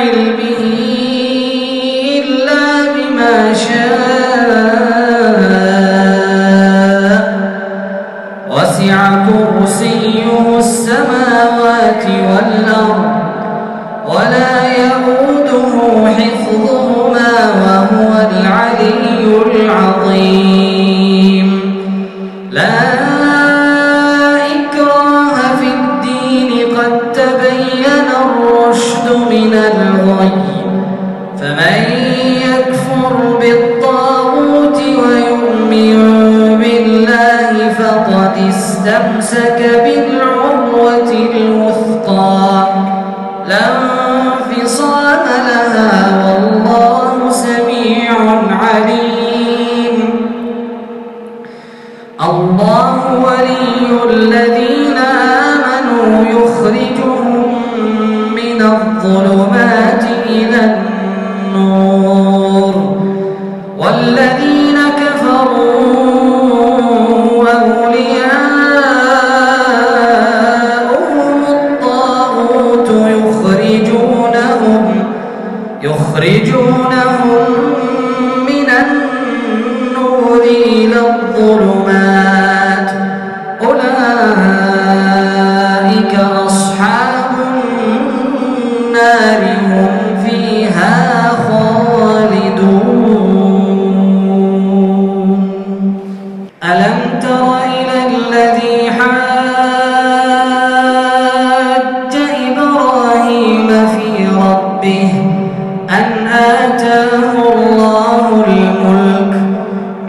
علمه إلا بما شاء. وسع كرسيه السماوات والأرض ولا يئوده حفظهما وهو العلي العظيم. فقد استمسك بالعروة الوثقى. لا انفصام لها والله سميع عليم. الله ولي الذين آمنوا يخرجهم من الظلمات إلى الظلمات أولئك أصحاب النار هم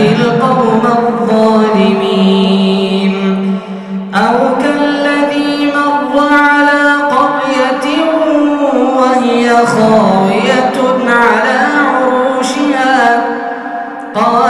يهدي القوم الظالمين. أو كالذي مر على قرية وهي خاوية على عروشها قال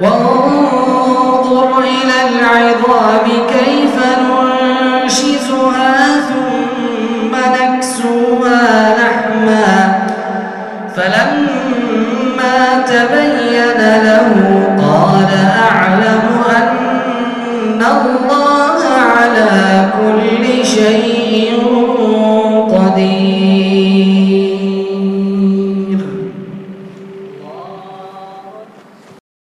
وانظر إلى العظام كيف ننشزها.